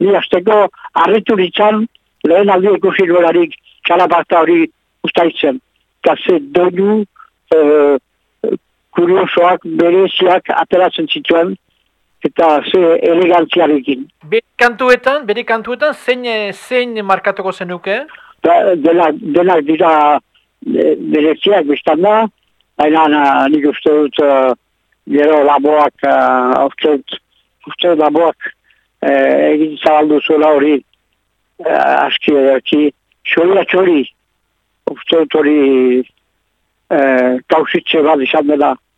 ni azteko arretu ditzan, lehen aldi ikusi duelarik txalaparta hori ustaitzen. Kaze doinu, uh, kuriosoak, bereziak ateratzen zituen, eta ze elegantziarekin. Bere kantuetan, bere kantuetan, zein, zein markatuko zenuke? Da, denak, denak dira bereziak biztan da, baina nik uste dut uh, gero laboak, uh, uste dut laboak egin zabaldu zuela hori uh, aski edarki, txoria txori, uste dut hori uh, kausitze bat izan dela.